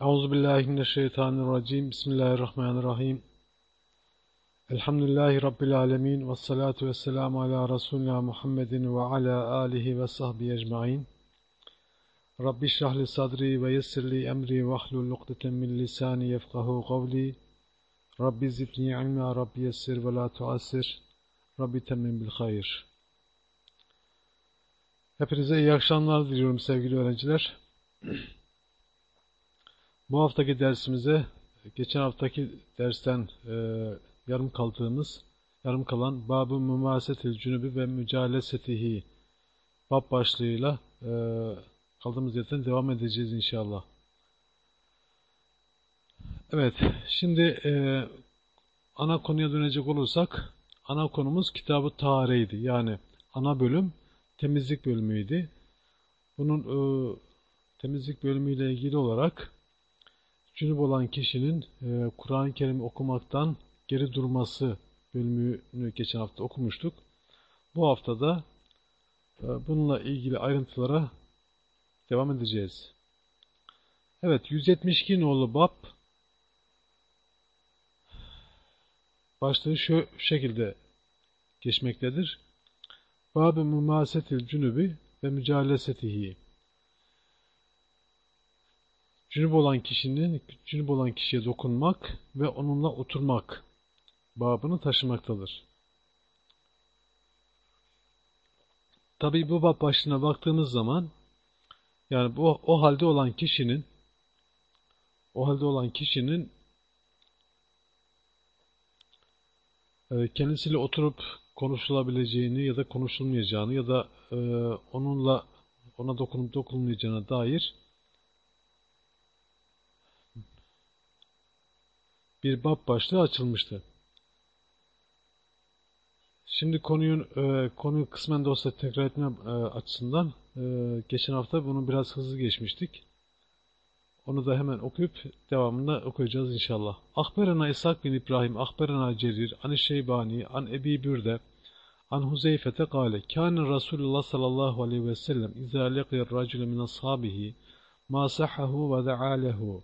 Euzu billahi mineşşeytanirracim. Bismillahirrahmanirrahim. Elhamdülillahi rabbil alamin ve salatu vesselamu ala resulina Muhammedin ve ala alihi ve sahbihi ecmaîn. Rabbi şrah sadri ve yessir li emri ve hlul ukdeten min lisani yefkahu kavli. Rabbi zidni ilma, Rabbi yessir ve la tuassir. Rabbi temmin bil hayır. Hepinize iyi akşamlar diliyorum sevgili öğrenciler. Bu haftaki dersimize geçen haftaki dersten e, yarım kaldığımız, yarım kalan Bab-ı Mümasetil Cünübü ve Mücalesetihi bab başlığıyla e, kaldığımız yerden devam edeceğiz inşallah. Evet, şimdi e, ana konuya dönecek olursak, ana konumuz kitabı tarihiydi. Yani ana bölüm temizlik bölümüydü. Bunun e, temizlik bölümüyle ilgili olarak cünüp olan kişinin e, Kur'an-ı Kerim okumaktan geri durması bölümünü geçen hafta okumuştuk. Bu haftada e, bununla ilgili ayrıntılara devam edeceğiz. Evet, 172 nolu bab başlığı şu şekilde geçmektedir. Bab-ı mümasetil cünübi ve mücalesetihi. Cünüp olan kişinin cünüp olan kişiye dokunmak ve onunla oturmak babını taşımaktadır. Tabi bu bab başlığına baktığımız zaman yani bu o halde olan kişinin o halde olan kişinin e, kendisiyle oturup konuşulabileceğini ya da konuşulmayacağını ya da e, onunla ona dokunup dokunulmayacağına dair bir bab başlığı açılmıştı. Şimdi konunun e, konuyu kısmen de olsa tekrar etme e, açısından e, geçen hafta bunu biraz hızlı geçmiştik. Onu da hemen okuyup devamında okuyacağız inşallah. Akberena İshak bin İbrahim, Akberena Cerir, An Şeybani, An Ebi Bürde, An Huzeyfete kâle, Kâne Resulullah sallallahu aleyhi ve sellem, İzâ leqiyar racule min ashabihi, ma sahhahu ve da'alehu.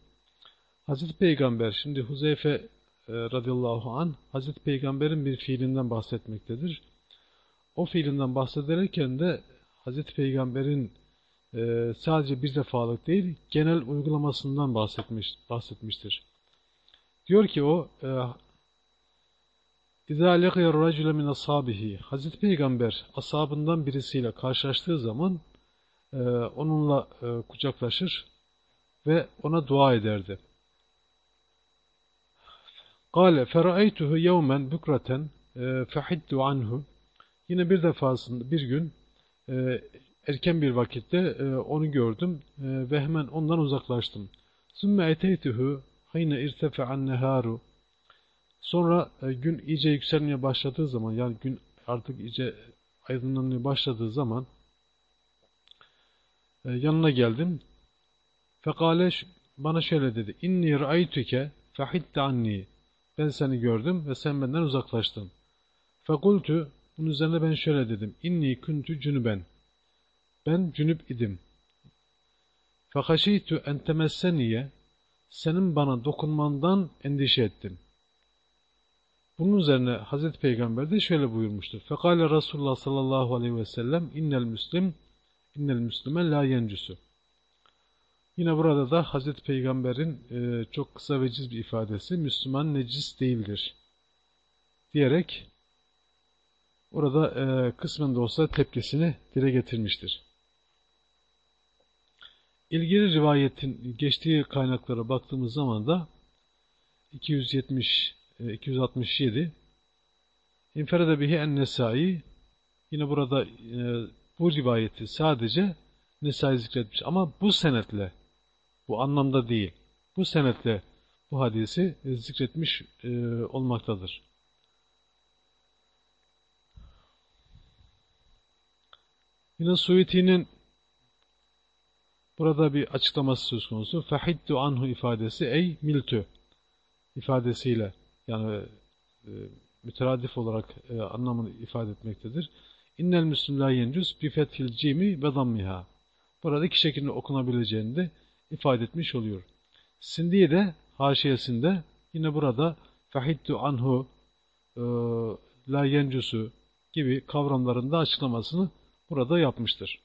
Hazreti Peygamber, şimdi Huzeyfe e, radıyallahu an Hazreti Peygamber'in bir fiilinden bahsetmektedir. O fiilinden bahsederken de Hazreti Peygamber'in e, sadece bir defalık değil, genel uygulamasından bahsetmiş, bahsetmiştir. Diyor ki o, اِذَا لَقِيَ الرَّجُلَ مِنْ أَصْحَابِهِ Hazreti Peygamber ashabından birisiyle karşılaştığı zaman e, onunla e, kucaklaşır ve ona dua ederdi. Kale feraytuhu yevmen bükreten e, fehiddu anhu. Yine bir defasında bir gün e, erken bir vakitte e, onu gördüm ve hemen ondan uzaklaştım. Sümme eteytuhu hayne irtefe'an neharu. Sonra gün iyice yükselmeye başladığı zaman yani gün artık iyice aydınlanmaya başladığı zaman yanına geldim. Fekale bana şöyle dedi. İnni ra'aytuke fehidde anni. Ben seni gördüm ve sen benden uzaklaştın. Fekultu, bunun üzerine ben şöyle dedim. İnni kuntu cünüben. Ben cünüp idim. Fekaşiytu en temesseniye. Senin bana dokunmandan endişe ettim. Bunun üzerine Hazreti Peygamber de şöyle buyurmuştur. Fekale Resulullah sallallahu aleyhi ve sellem innel müslim innel müslüme la yencüsü. Yine burada da Hazreti Peygamber'in e, çok kısa ve ciz bir ifadesi Müslüman necis değildir diyerek orada e, kısmen de olsa tepkisini dile getirmiştir. İlgili rivayetin geçtiği kaynaklara baktığımız zaman da 270 e, 267 İnferede bihi en-Nesai yine burada e, bu rivayeti sadece Nesai zikretmiş ama bu senetle bu anlamda değil. Bu senetle bu hadisi e, zikretmiş e, olmaktadır. Yine Suyuti'nin burada bir açıklaması söz konusu. Fehiddu anhu ifadesi ey miltü ifadesiyle yani e, müteradif olarak e, anlamını ifade etmektedir. İnnel müslim yencüz bi fethil cimi ve dammiha. Burada iki şekilde okunabileceğini de ifade etmiş oluyor. Sindiye de haşiyesinde yine burada fahittu anhu e, la yencusu gibi kavramlarında açıklamasını burada yapmıştır.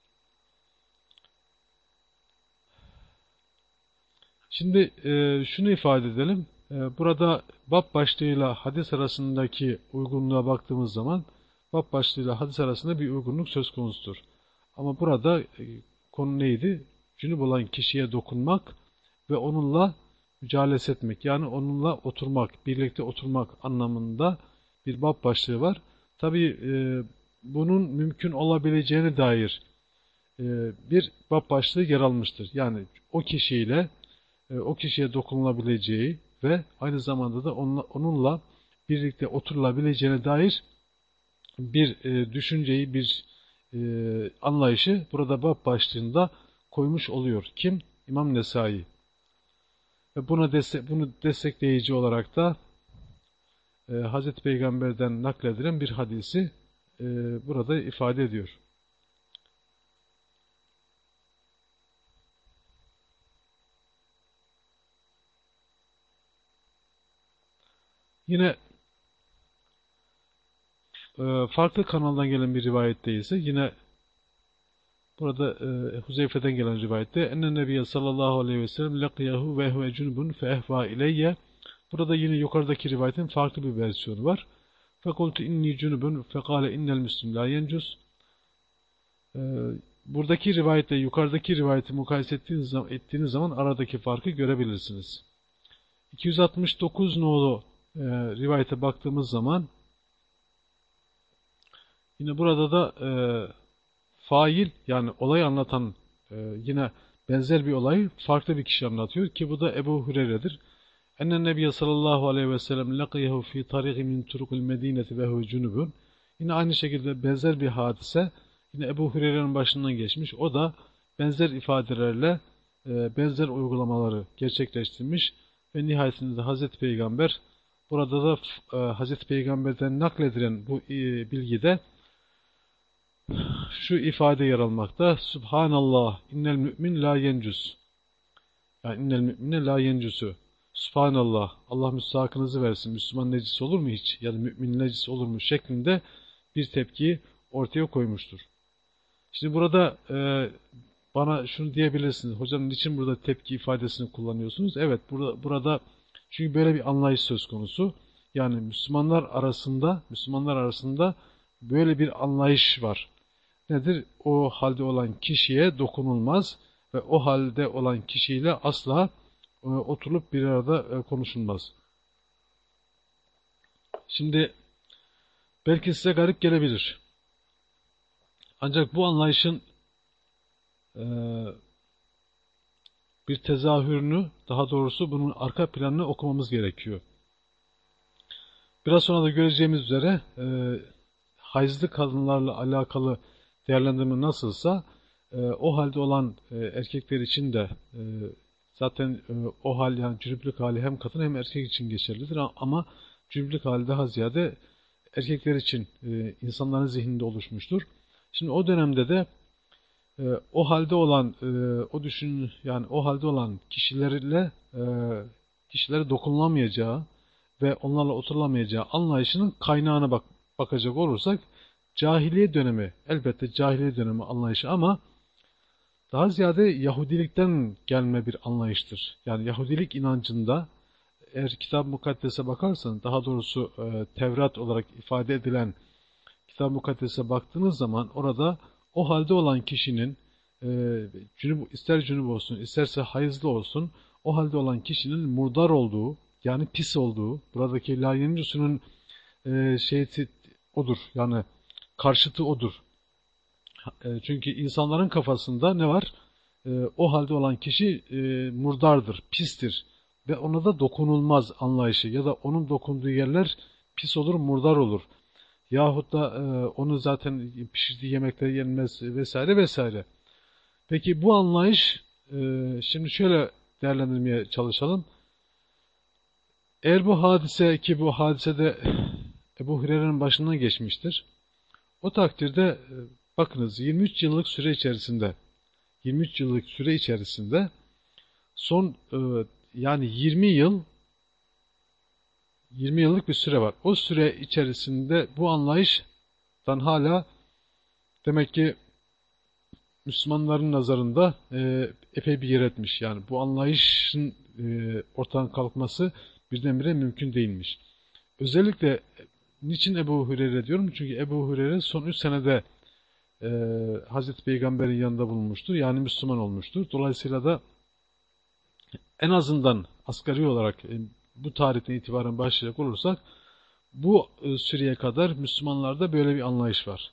Şimdi e, şunu ifade edelim. E, burada bab başlığıyla hadis arasındaki uygunluğa baktığımız zaman bab başlığıyla hadis arasında bir uygunluk söz konusudur. Ama burada e, konu neydi? Cünüp olan kişiye dokunmak ve onunla mücalese etmek. Yani onunla oturmak, birlikte oturmak anlamında bir bab başlığı var. Tabi e, bunun mümkün olabileceğine dair e, bir bab başlığı yer almıştır. Yani o kişiyle e, o kişiye dokunulabileceği ve aynı zamanda da onunla, onunla birlikte oturulabileceğine dair bir e, düşünceyi, bir e, anlayışı burada bab başlığında koymuş oluyor. Kim? İmam Nesai. Ve buna destek, bunu destekleyici olarak da e, Hazreti Peygamber'den nakledilen bir hadisi e, burada ifade ediyor. Yine e, farklı kanaldan gelen bir rivayette ise yine burada e, Huzeyfe'den gelen rivayette enne nebiye sallallahu aleyhi ve sellem lakiyahu ve huve cunubun fe ileyye burada yine yukarıdaki rivayetin farklı bir versiyonu var. Fekultu inni cunubun fekale innel müslim la yencus e, buradaki rivayetle yukarıdaki rivayeti mukayese ettiğiniz zaman, ettiğiniz zaman aradaki farkı görebilirsiniz. 269 nolu e, rivayete baktığımız zaman yine burada da e, fail yani olay anlatan e, yine benzer bir olayı farklı bir kişi anlatıyor ki bu da Ebu Hureyre'dir. Ennen Nebiye sallallahu aleyhi ve sellem lakiyehu fi tarihi min turukul medineti ve huve cunubun. Yine aynı şekilde benzer bir hadise yine Ebu Hureyre'nin başından geçmiş. O da benzer ifadelerle e, benzer uygulamaları gerçekleştirmiş ve nihayetinde de Hazreti Peygamber burada da e, Hazreti Peygamber'den nakledilen bu e, bilgide şu ifade yer almakta. Subhanallah, innel mümin la yencus. Yani innel mümine la yencusu. Subhanallah, Allah müstahakınızı versin. Müslüman necis olur mu hiç? Ya da mümin necis olur mu? Şeklinde bir tepki ortaya koymuştur. Şimdi burada e, bana şunu diyebilirsiniz. Hocam niçin burada tepki ifadesini kullanıyorsunuz? Evet, burada, burada çünkü böyle bir anlayış söz konusu. Yani Müslümanlar arasında, Müslümanlar arasında böyle bir anlayış var nedir? O halde olan kişiye dokunulmaz ve o halde olan kişiyle asla e, oturup bir arada e, konuşulmaz. Şimdi belki size garip gelebilir. Ancak bu anlayışın e, bir tezahürünü, daha doğrusu bunun arka planını okumamız gerekiyor. Biraz sonra da göreceğimiz üzere e, hayızlı kadınlarla alakalı değerlendirme nasılsa e, o halde olan e, erkekler için de e, zaten e, o hal yani cünüplük hali hem kadın hem erkek için geçerlidir ama cünüplük hali daha ziyade erkekler için e, insanların zihninde oluşmuştur. Şimdi o dönemde de e, o halde olan e, o düşün yani o halde olan kişilerle e, kişilere dokunulamayacağı ve onlarla oturulamayacağı anlayışının kaynağına bak bakacak olursak cahiliye dönemi, elbette cahiliye dönemi anlayışı ama daha ziyade Yahudilikten gelme bir anlayıştır. Yani Yahudilik inancında eğer kitab mukaddese bakarsan, daha doğrusu e, Tevrat olarak ifade edilen kitab mukaddese baktığınız zaman orada o halde olan kişinin e, cünüp, ister cünüp olsun, isterse hayızlı olsun, o halde olan kişinin murdar olduğu, yani pis olduğu, buradaki layencüsünün e, şeysi odur. Yani karşıtı odur. E, çünkü insanların kafasında ne var? E, o halde olan kişi e, murdardır, pistir ve ona da dokunulmaz anlayışı ya da onun dokunduğu yerler pis olur, murdar olur. Yahut da onu zaten pişirdiği yemekler yenmez vesaire vesaire. Peki bu anlayış şimdi şöyle değerlendirmeye çalışalım. Eğer bu hadise ki bu hadisede Ebu Hureyre'nin başından geçmiştir. O takdirde e, bakınız 23 yıllık süre içerisinde 23 yıllık süre içerisinde son e, yani 20 yıl 20 yıllık bir süre var. O süre içerisinde bu anlayıştan hala demek ki Müslümanların nazarında e, epey bir yer etmiş. Yani bu anlayışın e, ortadan kalkması birdenbire mümkün değilmiş. Özellikle niçin Ebu Hureyre diyorum? Çünkü Ebu Hureyre son 3 senede e, Hazreti Peygamber'in yanında bulunmuştur. Yani Müslüman olmuştur. Dolayısıyla da en azından asgari olarak e, bu tarihten itibaren başlayacak olursak bu e, süreye kadar Müslümanlarda böyle bir anlayış var.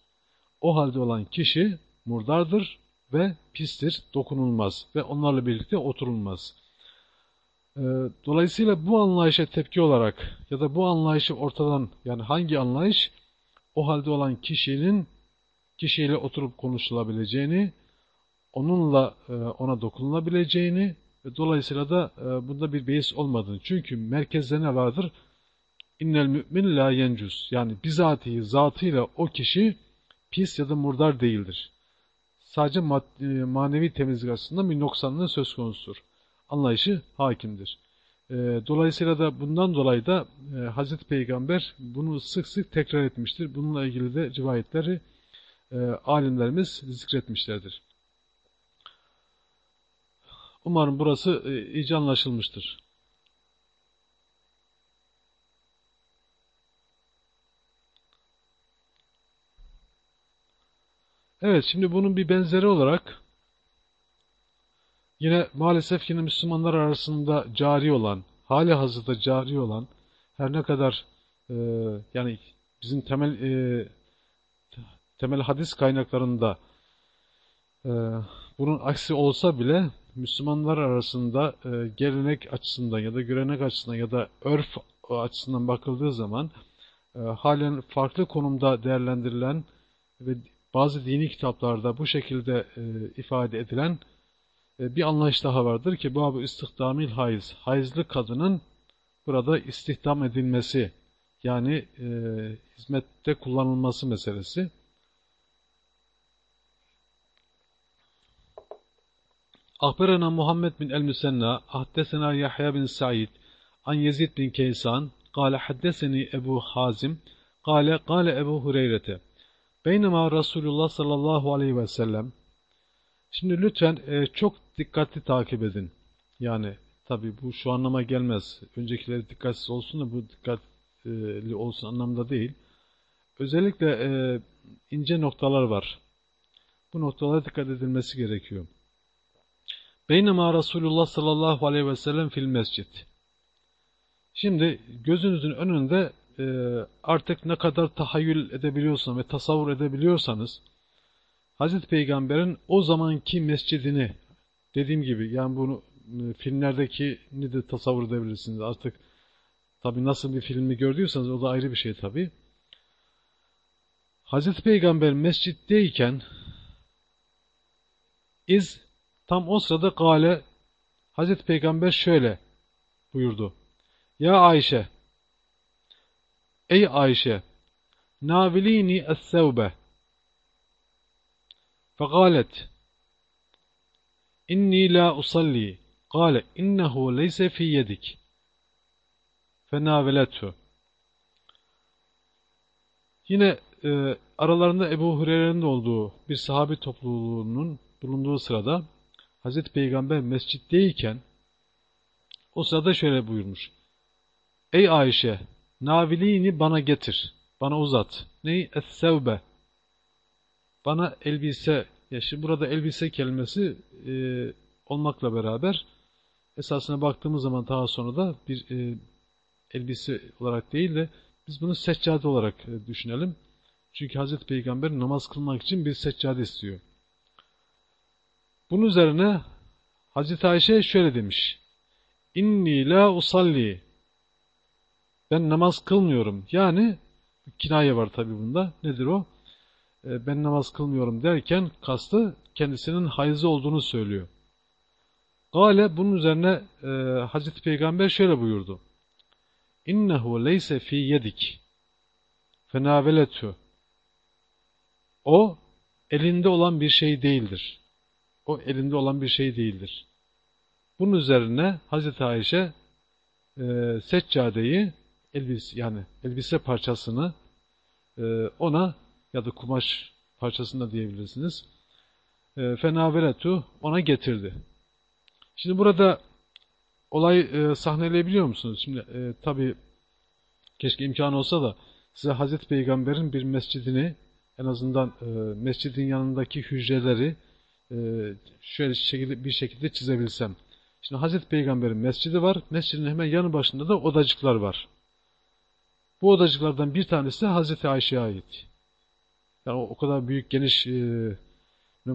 O halde olan kişi murdardır ve pistir, dokunulmaz ve onlarla birlikte oturulmaz. E, dolayısıyla bu anlayışa tepki olarak ya da bu anlayışı ortadan yani hangi anlayış o halde olan kişinin kişiyle oturup konuşulabileceğini, onunla e, ona dokunulabileceğini ve dolayısıyla da e, bunda bir beis olmadığını. Çünkü merkezde ne vardır? İnnel mümin la yencus. Yani bizatihi, zatıyla o kişi pis ya da murdar değildir. Sadece e, manevi temizlik açısından bir noksanlığı söz konusudur. Anlayışı hakimdir. E, dolayısıyla da bundan dolayı da e, Hazreti Peygamber bunu sık sık tekrar etmiştir. Bununla ilgili de rivayetleri e, alimlerimiz zikretmişlerdir. Umarım burası e, iyice anlaşılmıştır. Evet, şimdi bunun bir benzeri olarak yine maalesef yine Müslümanlar arasında cari olan, hali hazırda cari olan, her ne kadar e, yani bizim temel e, temel hadis kaynaklarında e, bunun aksi olsa bile Müslümanlar arasında e, gelenek açısından ya da görenek açısından ya da örf açısından bakıldığı zaman e, halen farklı konumda değerlendirilen ve bazı dini kitaplarda bu şekilde e, ifade edilen ee, bir anlayış daha vardır ki bu istihdamil hayız, hayızlı kadının burada istihdam edilmesi yani e, hizmette kullanılması meselesi. Ahberena Muhammed bin el-Müsenna, ahdesena Yahya bin Said, an Yezid bin Keysan, kâle haddeseni Ebu Hazim, kâle kâle Ebu Hureyre'te. Beynema Resulullah sallallahu aleyhi ve sellem. Şimdi lütfen e, çok dikkatli takip edin. Yani tabi bu şu anlama gelmez. Öncekileri dikkatsiz olsun da bu dikkatli olsun anlamda değil. Özellikle e, ince noktalar var. Bu noktalara dikkat edilmesi gerekiyor. Beynema Resulullah sallallahu aleyhi ve sellem fil mescid. Şimdi gözünüzün önünde e, artık ne kadar tahayyül edebiliyorsanız ve tasavvur edebiliyorsanız Hazreti Peygamber'in o zamanki mescidini dediğim gibi yani bunu e, filmlerdekini de tasavvur edebilirsiniz. Artık tabi nasıl bir filmi gördüyseniz o da ayrı bir şey tabi. Hazreti Peygamber mescitteyken iz Tam o sırada Gale Hazreti Peygamber şöyle buyurdu. Ya Ayşe Ey Ayşe Navilini es-sevbe Fekalet İnni la usalli Kale innehu leyse fi yedik Fenavelethu Yine e, aralarında Ebu Hureyre'nin olduğu bir sahabi topluluğunun bulunduğu sırada Hazreti Peygamber mescitteyken o sırada şöyle buyurmuş. Ey Ayşe, navilini bana getir, bana uzat. Neyi? Es-sevbe. Bana elbise, ya şimdi burada elbise kelimesi e, olmakla beraber esasına baktığımız zaman daha sonra da bir e, elbise olarak değil de biz bunu seccade olarak e, düşünelim. Çünkü Hazreti Peygamber namaz kılmak için bir seccade istiyor. Bunun üzerine Hazreti Ayşe şöyle demiş. İnni la usalli. Ben namaz kılmıyorum. Yani kinaye var tabi bunda. Nedir o? E, ben namaz kılmıyorum derken kastı kendisinin hayızı olduğunu söylüyor. Gale bunun üzerine e, Hazreti Peygamber şöyle buyurdu. İnnehu leyse fi yedik fenaveletü. O elinde olan bir şey değildir. O elinde olan bir şey değildir. Bunun üzerine Hazreti Ayşe e, seccadeyi elbise yani elbise parçasını e, ona ya da kumaş parçasını da diyebilirsiniz. E, fenaveretu ona getirdi. Şimdi burada olay e, sahneleyebiliyor musunuz? Şimdi e, tabi keşke imkan olsa da size Hazreti Peygamber'in bir mescidini en azından e, mescidin yanındaki hücreleri e, şöyle şekilde, bir şekilde çizebilsem. Şimdi Hazreti Peygamber'in mescidi var. Mescidin hemen yanı başında da odacıklar var. Bu odacıklardan bir tanesi Hazreti Ayşe'ye ait. Yani o, o kadar büyük, geniş, e,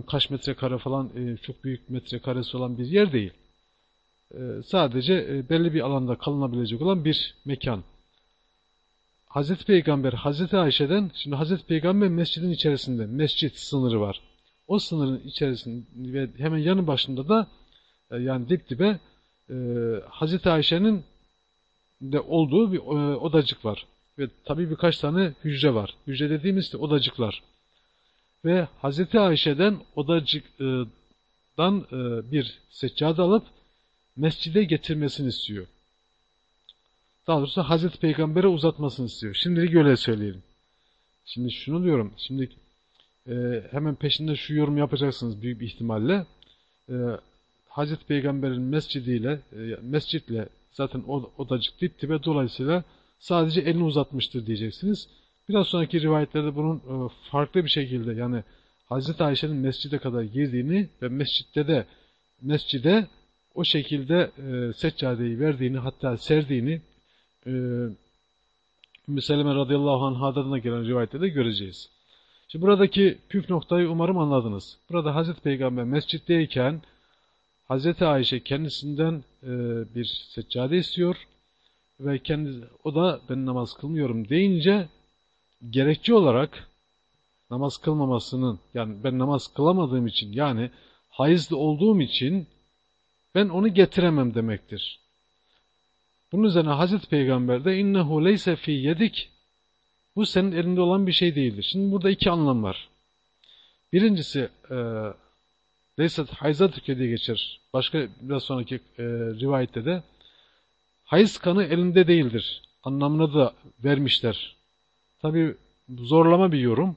kaç metrekare falan e, çok büyük metrekaresi olan bir yer değil. E, sadece e, belli bir alanda kalınabilecek olan bir mekan. Hazreti Peygamber Hazreti Ayşe'den şimdi Hazreti Peygamber mescidin içerisinde mescit sınırı var. O sınırın içerisinde ve hemen yanı başında da e, yani dip dibe e, Hazreti Ayşe'nin de olduğu bir e, odacık var. Ve tabii birkaç tane hücre var. Hücre dediğimiz de odacıklar. Ve Hazreti Ayşe'den odacıktan e, bir seccade alıp mescide getirmesini istiyor. Daha doğrusu Hazreti Peygamber'e uzatmasını istiyor. Şimdilik öyle söyleyelim. Şimdi şunu diyorum. Şimdi e, hemen peşinde şu yorum yapacaksınız büyük bir ihtimalle. E, Hazreti Peygamber'in mescidiyle, e, mescitle zaten odacık dip dibe dolayısıyla sadece elini uzatmıştır diyeceksiniz. Biraz sonraki rivayetlerde bunun e, farklı bir şekilde yani Hazreti Ayşe'nin mescide kadar girdiğini ve mescitte de mescide o şekilde e, seccadeyi verdiğini hatta serdiğini e, Ümmü Seleme radıyallahu anh'a'dan da gelen rivayette de göreceğiz. Şimdi buradaki püf noktayı umarım anladınız. Burada Hazreti Peygamber mescitteyken Hazreti Ayşe kendisinden e, bir seccade istiyor ve kendi o da ben namaz kılmıyorum deyince gerekçe olarak namaz kılmamasının yani ben namaz kılamadığım için yani hayızlı olduğum için ben onu getiremem demektir. Bunun üzerine Hazreti Peygamber de innehu leyse fi yedik bu senin elinde olan bir şey değildir. Şimdi burada iki anlam var. Birincisi e, Leysat hayza diye geçer. Başka biraz sonraki e, rivayette de hayız kanı elinde değildir. Anlamını da vermişler. Tabi zorlama bir yorum.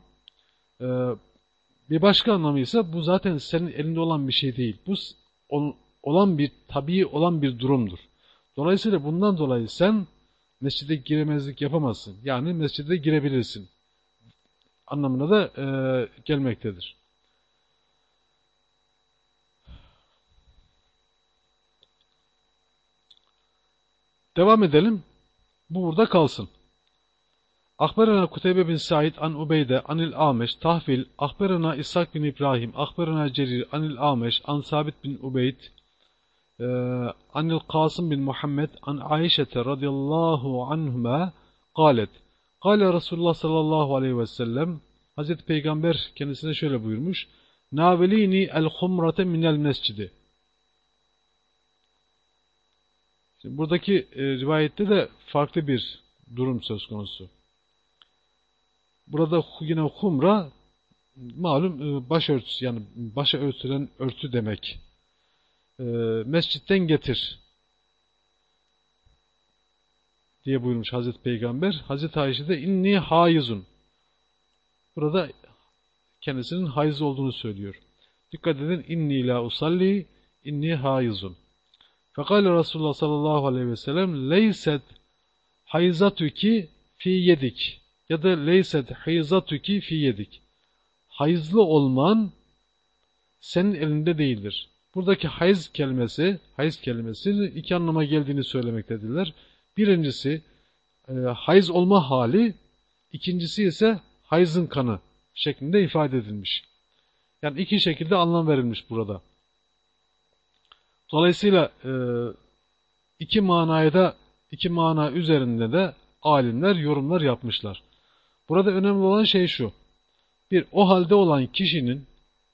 E, bir başka anlamı ise bu zaten senin elinde olan bir şey değil. Bu olan bir, tabii olan bir durumdur. Dolayısıyla bundan dolayı sen mescide giremezlik yapamazsın. Yani mescide girebilirsin. Anlamına da e, gelmektedir. Devam edelim. Bu burada kalsın. Akberana Kuteybe bin Said an Ubeyde anil Ameş tahvil Akberana İshak bin İbrahim Akberana Cerir anil Ameş an Sabit bin Ubeyd e, anil Kasım bin Muhammed an Ayşete radıyallahu anhuma galet Kale Resulullah sallallahu aleyhi ve sellem Hazreti Peygamber kendisine şöyle buyurmuş Navelini el humrate minel mescidi Şimdi buradaki e, rivayette de farklı bir durum söz konusu. Burada yine humra malum e, başörtüsü yani başa örtülen örtü demek. E, mescitten getir diye buyurmuş Hazreti Peygamber. Hazreti Ayşe de inni hayizun. Burada kendisinin hayız olduğunu söylüyor. Dikkat edin inni la usalli inni hayizun. Fekale Resulullah sallallahu aleyhi ve sellem leyset hayzatuki fi yedik ya da leyset hayzatuki fi yedik. Hayızlı olman senin elinde değildir. Buradaki hayız kelimesi, hayız kelimesi iki anlama geldiğini söylemektedirler. Birincisi e, hayız olma hali, ikincisi ise hayızın kanı şeklinde ifade edilmiş. Yani iki şekilde anlam verilmiş burada. Dolayısıyla e, iki manaya da iki mana üzerinde de alimler yorumlar yapmışlar. Burada önemli olan şey şu. Bir o halde olan kişinin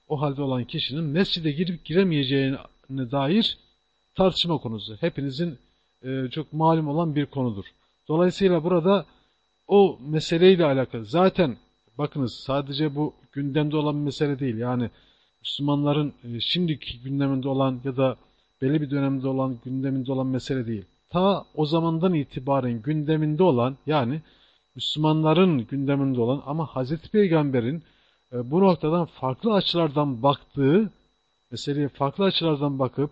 o halde olan kişinin mescide girip giremeyeceğine dair tartışma konusu. Hepinizin e, çok malum olan bir konudur. Dolayısıyla burada o meseleyle alakalı zaten bakınız sadece bu gündemde olan bir mesele değil. Yani Müslümanların e, şimdiki gündeminde olan ya da belli bir dönemde olan, gündeminde olan mesele değil. Ta o zamandan itibaren gündeminde olan yani Müslümanların gündeminde olan ama Hazreti Peygamber'in e, bu noktadan farklı açılardan baktığı, meseleye farklı açılardan bakıp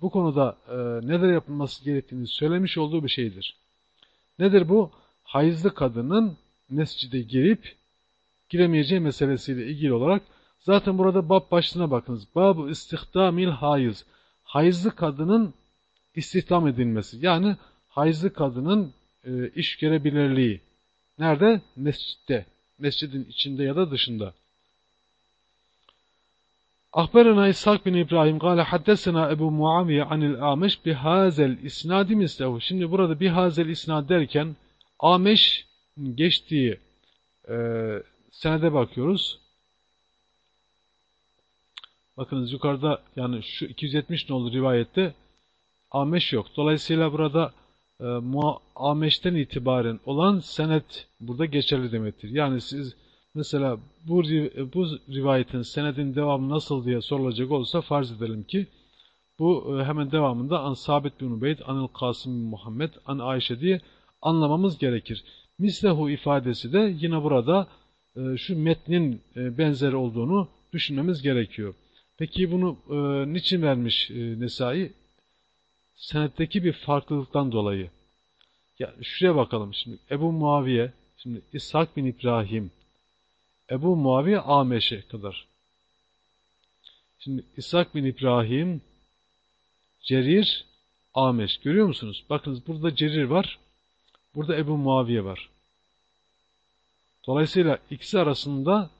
bu konuda e, neler yapılması gerektiğini söylemiş olduğu bir şeydir. Nedir bu? Hayızlı kadının mescide girip giremeyeceği meselesiyle ilgili olarak zaten burada bab başlığına bakınız. Babu istihdamil hayız hayızlı kadının istihdam edilmesi. Yani hayızlı kadının e, iş görebilirliği. Nerede? Mescitte. Mescidin içinde ya da dışında. Ahberena İshak bin İbrahim gale haddesena Ebu Muaviye anil Ameş bihazel isnadi mislehu. Şimdi burada bihazel isnad derken Ameş geçtiği e, senede bakıyoruz. Bakınız yukarıda yani şu 270 nolu rivayette Ameş yok. Dolayısıyla burada e, Ameş'ten itibaren olan senet burada geçerli demektir. Yani siz mesela bu, bu rivayetin senedin devamı nasıl diye sorulacak olsa farz edelim ki bu e, hemen devamında an Sabit bin Ubeyd, anil Kasım bin Muhammed, an Ayşe diye anlamamız gerekir. Mislehu ifadesi de yine burada e, şu metnin e, benzeri olduğunu düşünmemiz gerekiyor. Peki bunu e, niçin vermiş e, Nesai? Senetteki bir farklılıktan dolayı. Ya şuraya bakalım şimdi. Ebu Muaviye, şimdi İshak bin İbrahim, Ebu Muaviye Ameş'e kadar. Şimdi İshak bin İbrahim, Cerir, Ameş. Görüyor musunuz? Bakınız burada Cerir var, burada Ebu Muaviye var. Dolayısıyla ikisi arasında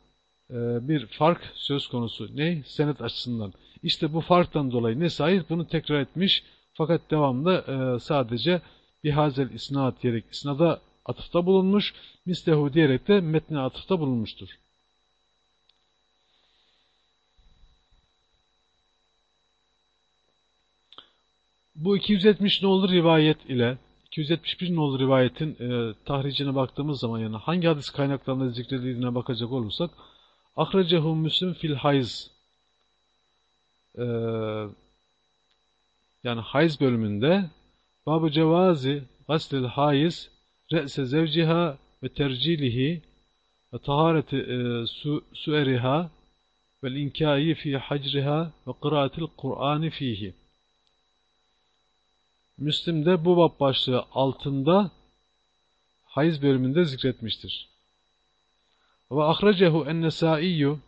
bir fark söz konusu. Ne? Senet açısından. İşte bu farktan dolayı Nesai bunu tekrar etmiş. Fakat devamında e, sadece bihazel isnat diyerek isnada atıfta bulunmuş. Mislehu diyerek de metne atıfta bulunmuştur. Bu 270 ne olur rivayet ile 271 nolu rivayetin e, tahricine baktığımız zaman yani hangi hadis kaynaklarında zikredildiğine bakacak olursak Ahrecehu Müslim fil hayz e, yani hayz bölümünde Bab-ı cevazi gaslil hayz re'se zevciha ve tercilihi ve tahareti e, su, sueriha ve inkai fi hacriha ve kıraatil Kur'ani fihi Müslim'de bu bab başlığı altında hayız bölümünde zikretmiştir. Ve ahrecehu en-nesaiyyü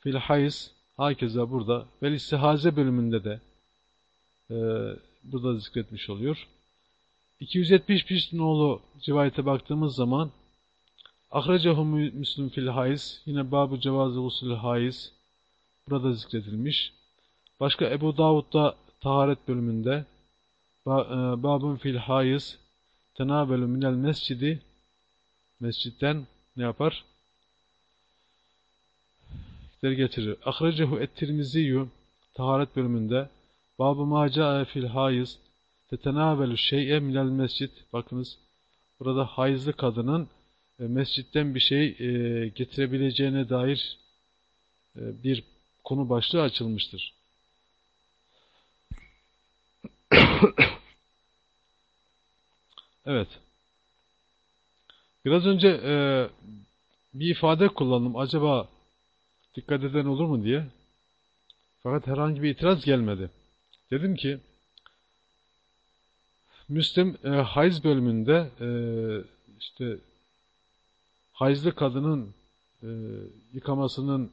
fil hayız hakeza burada ve istihaze bölümünde de e, burada zikretmiş oluyor. 271 nolu rivayete baktığımız zaman ahrecehu müslim fil hayız yine babu cevazı usul hayız burada zikredilmiş. Başka Ebu Davud'da taharet bölümünde e, babun fil hayız tenabelu minel mescidi mescitten ne yapar? Geri getirir. Ahrecehu et-Tirmiziyyü taharet bölümünde Babu ma ca'e fil hayız tetenabelu şey'e minel mescid bakınız burada hayızlı kadının e, mescitten bir şey e, getirebileceğine dair e, bir konu başlığı açılmıştır. Evet. Biraz önce bir ifade kullandım. Acaba dikkat eden olur mu diye. Fakat herhangi bir itiraz gelmedi. Dedim ki Müslim e, hayız bölümünde e, işte hayızlı kadının e, yıkamasının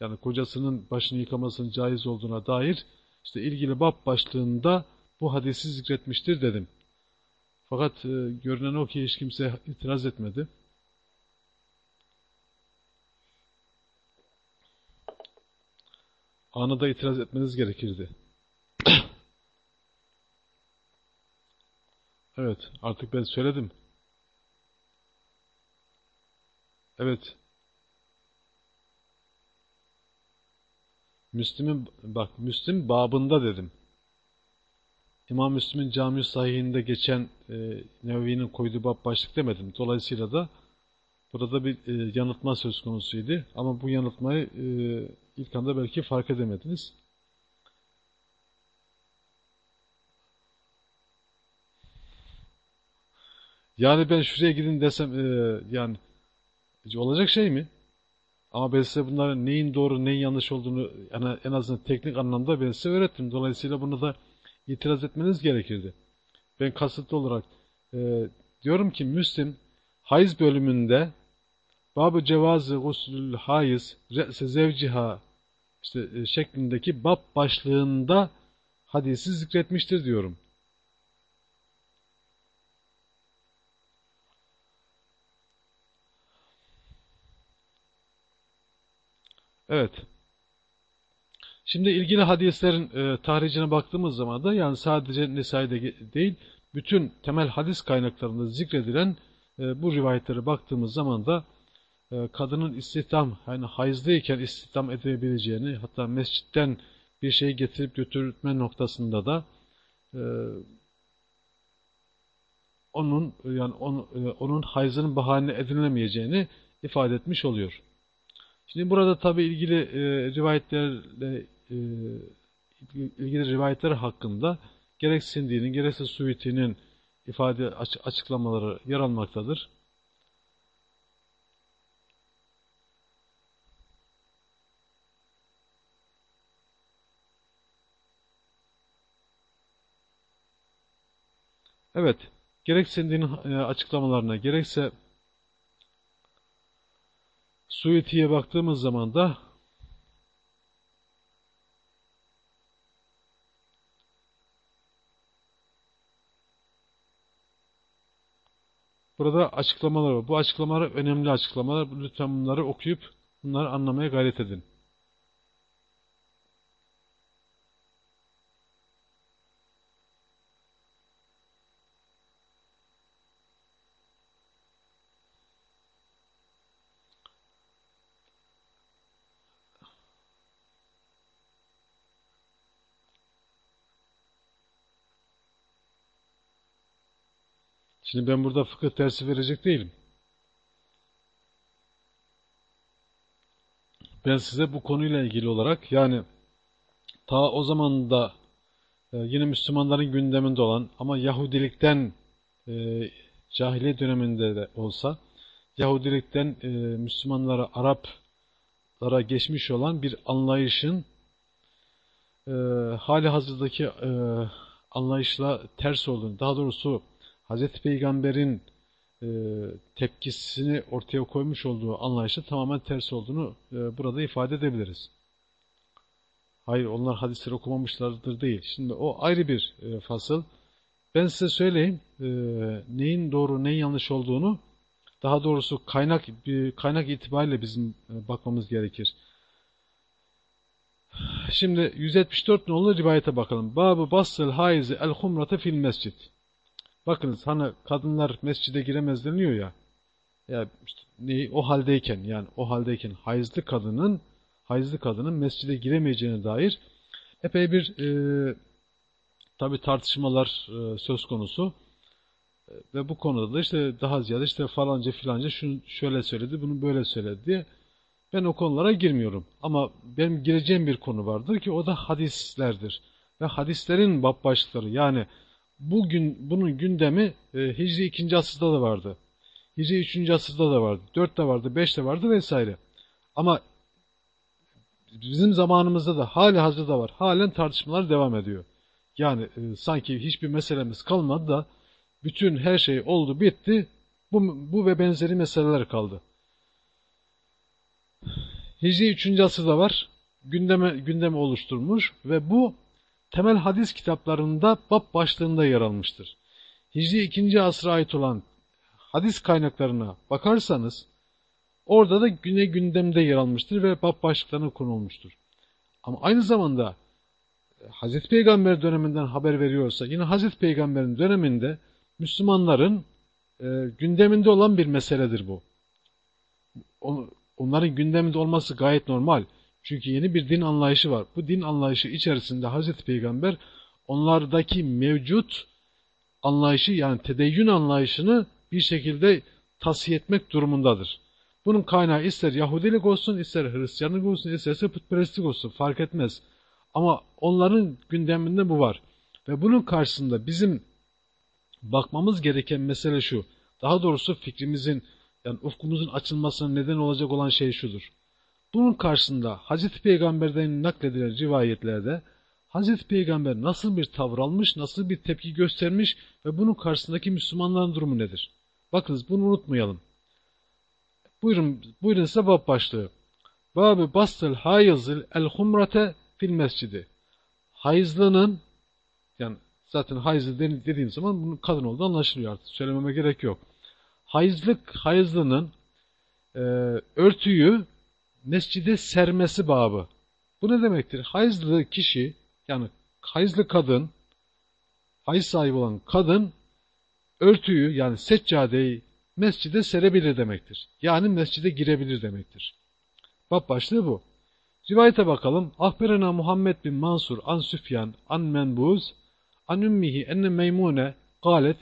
yani kocasının başını yıkamasının caiz olduğuna dair işte ilgili bab başlığında bu hadisi zikretmiştir dedim. Fakat e, görünen o ki hiç kimse itiraz etmedi. Anında itiraz etmeniz gerekirdi. evet, artık ben söyledim. Evet. Müslim'in bak Müslim babında dedim. İmam Müslim'in cami sahihinde geçen e, Nevevi'nin koyduğu bab başlık demedim. Dolayısıyla da burada bir e, yanıltma söz konusuydu. Ama bu yanıltmayı e, İlk anda belki fark edemediniz. Yani ben şuraya gidin desem e, yani olacak şey mi? Ama ben size bunların neyin doğru neyin yanlış olduğunu yani en azından teknik anlamda ben size öğrettim. Dolayısıyla bunu da itiraz etmeniz gerekirdi. Ben kasıtlı olarak e, diyorum ki Müslim hayız bölümünde Bab-ı cevazı guslül hayız re'se zevciha işte e, şeklindeki bab başlığında hadisi zikretmiştir diyorum. Evet. Şimdi ilgili hadislerin e, tahricine baktığımız zaman da yani sadece Nesai'de değil, bütün temel hadis kaynaklarında zikredilen e, bu rivayetlere baktığımız zaman da kadının istihdam, yani hayızdayken istihdam edebileceğini, hatta mescitten bir şey getirip götürme noktasında da e, onun yani onun, e, onun hayzının bahane edilemeyeceğini ifade etmiş oluyor. Şimdi burada tabi ilgili e, rivayetlerle e, ilgili rivayetler hakkında gerek Sindi'nin gerekse Suyuti'nin ifade açıklamaları yer almaktadır. Evet, gerek Sindi'nin e, açıklamalarına gerekse Suyuti'ye baktığımız zaman da Burada açıklamalar var. Bu açıklamalar önemli açıklamalar. Lütfen bunları okuyup bunları anlamaya gayret edin. Şimdi ben burada fıkıh dersi verecek değilim. Ben size bu konuyla ilgili olarak yani ta o zaman da e, yine Müslümanların gündeminde olan ama Yahudilikten e, cahiliye döneminde de olsa Yahudilikten e, Müslümanlara, Araplara geçmiş olan bir anlayışın e, hali hazırdaki e, anlayışla ters olduğunu, daha doğrusu Hazreti Peygamber'in e, tepkisini ortaya koymuş olduğu anlayışa tamamen ters olduğunu e, burada ifade edebiliriz. Hayır onlar hadisleri okumamışlardır değil. Şimdi o ayrı bir e, fasıl. Ben size söyleyeyim e, neyin doğru neyin yanlış olduğunu daha doğrusu kaynak kaynak itibariyle bizim e, bakmamız gerekir. Şimdi 174 nolu rivayete bakalım. Babı basıl haizi el humrate fil mescid. Bakınız hani kadınlar mescide giremez deniyor ya. Ya işte ne, o haldeyken yani o haldeyken hayızlı kadının hayızlı kadının mescide giremeyeceğine dair epey bir e, tabi tartışmalar e, söz konusu. E, ve bu konuda da işte daha ziyade işte falanca filanca şunu şöyle söyledi, bunu böyle söyledi diye ben o konulara girmiyorum. Ama benim gireceğim bir konu vardır ki o da hadislerdir. Ve hadislerin bab başlıkları yani bugün bunun gündemi e, Hicri 2. asırda da vardı. Hicri 3. asırda da vardı. 4 de vardı, 5 de vardı vesaire. Ama bizim zamanımızda da hali hazırda var. Halen tartışmalar devam ediyor. Yani e, sanki hiçbir meselemiz kalmadı da bütün her şey oldu bitti. Bu, bu ve benzeri meseleler kaldı. Hicri 3. asırda var. Gündeme, gündeme oluşturmuş ve bu temel hadis kitaplarında bab başlığında yer almıştır. Hicri 2. asra ait olan hadis kaynaklarına bakarsanız orada da güne gündemde yer almıştır ve bab başlıklarına konulmuştur. Ama aynı zamanda e, Hazreti Peygamber döneminden haber veriyorsa yine Hazreti Peygamber'in döneminde Müslümanların e, gündeminde olan bir meseledir bu. Onların gündeminde olması gayet normal. Çünkü yeni bir din anlayışı var. Bu din anlayışı içerisinde Hazreti Peygamber onlardaki mevcut anlayışı yani tedeyyün anlayışını bir şekilde tasfiye etmek durumundadır. Bunun kaynağı ister Yahudilik olsun, ister Hristiyanlık olsun, isterse putperestlik olsun fark etmez. Ama onların gündeminde bu var. Ve bunun karşısında bizim bakmamız gereken mesele şu. Daha doğrusu fikrimizin yani ufkumuzun açılmasına neden olacak olan şey şudur. Bunun karşısında Hazreti Peygamber'den nakledilen rivayetlerde Hazreti Peygamber nasıl bir tavır almış, nasıl bir tepki göstermiş ve bunun karşısındaki Müslümanların durumu nedir? Bakınız bunu unutmayalım. Buyurun, buyurun size bab başlığı. Babı bastıl hayızıl el humrate fil mescidi. Hayızlının yani zaten hayızlı dediğim zaman bunun kadın olduğu anlaşılıyor artık. Söylememe gerek yok. Hayızlık, hayızlının e, örtüyü mescide sermesi babı. Bu ne demektir? Hayızlı kişi yani hayızlı kadın hayız sahibi olan kadın örtüyü yani seccadeyi mescide serebilir demektir. Yani mescide girebilir demektir. Bab başlığı bu. Rivayete bakalım. Ahberena Muhammed bin Mansur an Süfyan an Menbuz an ümmihi enne meymune galet